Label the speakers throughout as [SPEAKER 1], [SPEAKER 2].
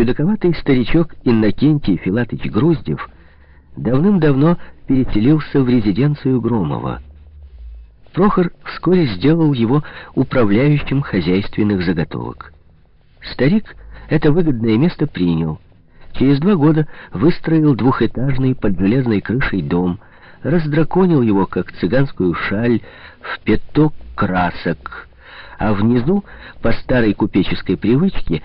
[SPEAKER 1] Чудаковатый старичок Иннокентий Филатыч Груздев давным-давно переселился в резиденцию Громова. Прохор вскоре сделал его управляющим хозяйственных заготовок. Старик это выгодное место принял. Через два года выстроил двухэтажный под железной крышей дом, раздраконил его, как цыганскую шаль, в пяток красок, а внизу, по старой купеческой привычке,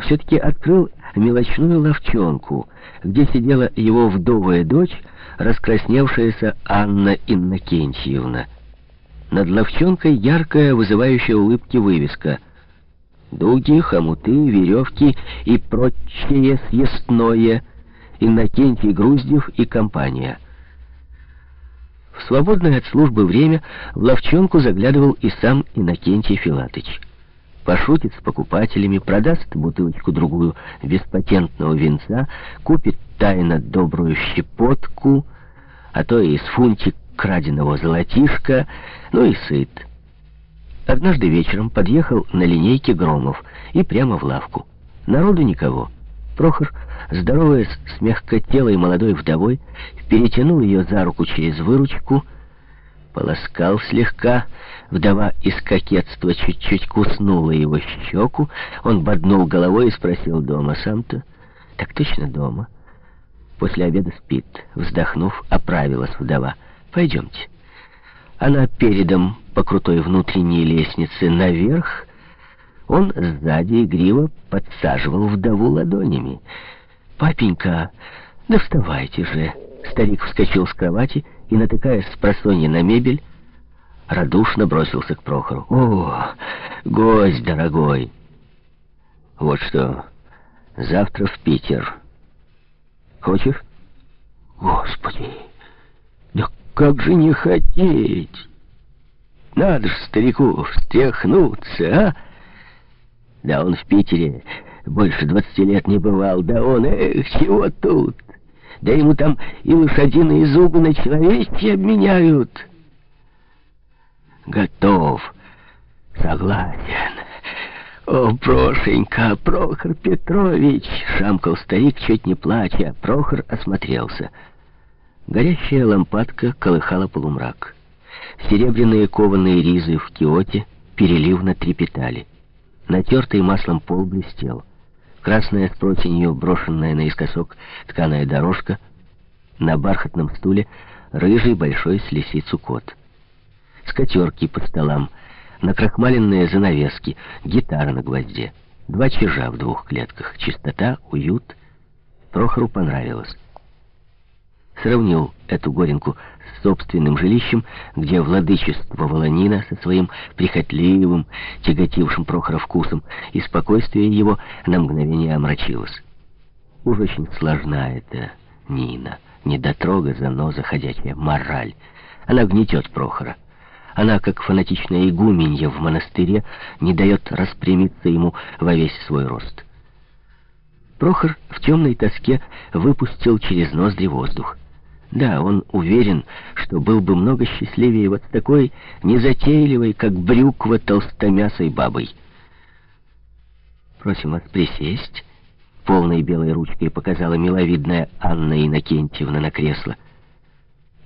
[SPEAKER 1] все-таки открыл мелочную ловчонку, где сидела его вдовая дочь, раскрасневшаяся Анна Иннокентьевна. Над ловчонкой яркая, вызывающая улыбки вывеска «Дуги, хомуты, веревки и прочее съестное» Иннокентий Груздев и компания. В свободное от службы время в ловчонку заглядывал и сам Иннокентий Филатыч пошутит с покупателями, продаст бутылочку-другую беспатентного винца, купит тайно добрую щепотку, а то и с фунтик краденого золотишка, ну и сыт. Однажды вечером подъехал на линейке Громов и прямо в лавку. Народу никого. Прохор, здороваясь с мягкотелой молодой вдовой, перетянул ее за руку через выручку, полоскал слегка. Вдова из кокетства чуть-чуть куснула его щеку. Он боднул головой и спросил дома. Сам-то? Так точно дома. После обеда спит. Вздохнув, оправилась вдова. Пойдемте. Она передом по крутой внутренней лестнице наверх. Он сзади игриво подсаживал вдову ладонями. «Папенька, да вставайте же!» Старик вскочил с кровати и, натыкаясь с просонья на мебель, радушно бросился к Прохору. «О, гость дорогой! Вот что, завтра в Питер. Хочешь?» «Господи, да как же не хотеть! Надо ж старику встряхнуться, а!» Да он в Питере больше двадцати лет не бывал, да он, эх, чего тут? Да ему там и лошадиные зубы на человечьи обменяют. Готов. Согласен. О, Прошенька, Прохор Петрович, шамкал старик, чуть не плача. Прохор осмотрелся. Горящая лампадка колыхала полумрак. Серебряные кованые ризы в киоте переливно трепетали. Натертый маслом пол блестел. Красная с протенью, брошенная наискосок тканая дорожка. На бархатном стуле рыжий большой с лисицу кот. Скатерки по столам, накрахмаленные занавески, гитара на гвозде. Два чижа в двух клетках. Чистота, уют. Прохору понравилось сравнил эту горенку собственным жилищем, где владычествовала Нина со своим прихотливым, тяготившим Прохора вкусом, и спокойствие его на мгновение омрачилось. Уж очень сложна эта Нина, недотрога, заноза, ходячая мораль. Она гнетет Прохора. Она, как фанатичная игуменья в монастыре, не дает распрямиться ему во весь свой рост. Прохор в темной тоске выпустил через ноздри воздух. Да, он уверен, что был бы много счастливее вот такой незатейливой, как брюква толстомясой бабой. Просим вас присесть. Полной белой ручкой показала миловидная Анна Иннокентьевна на кресло.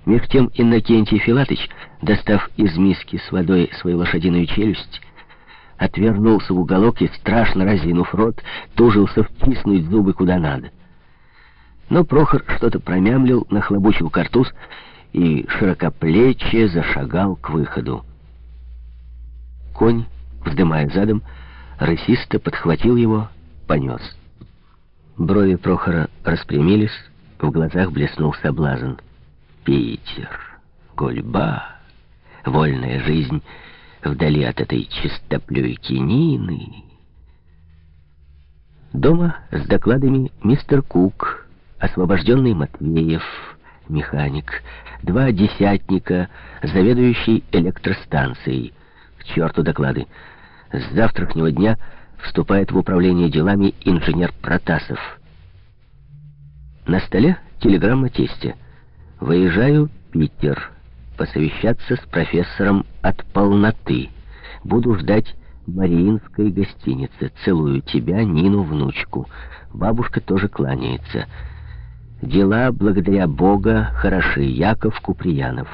[SPEAKER 1] Меж тем Иннокентий Филатыч, достав из миски с водой свою лошадиную челюсть, отвернулся в уголок и, страшно разинув рот, тужился втиснуть зубы куда надо. Но Прохор что-то промямлил, нахлобучил картуз и широкоплечье зашагал к выходу. Конь, вздымая задом, рысисто подхватил его, понес. Брови Прохора распрямились, в глазах блеснул соблазн. Питер, гульба, вольная жизнь вдали от этой чистоплюйки Нины. Дома с докладами мистер Кук освобожденный Матвеев, механик, два десятника, заведующий электростанцией. К черту доклады. С завтрашнего дня вступает в управление делами инженер Протасов. На столе телеграмма тестя. «Выезжаю Питер. Посовещаться с профессором от полноты. Буду ждать Мариинской гостинице. Целую тебя, Нину, внучку. Бабушка тоже кланяется. Дела, благодаря Бога, хороши. Яков Куприянов.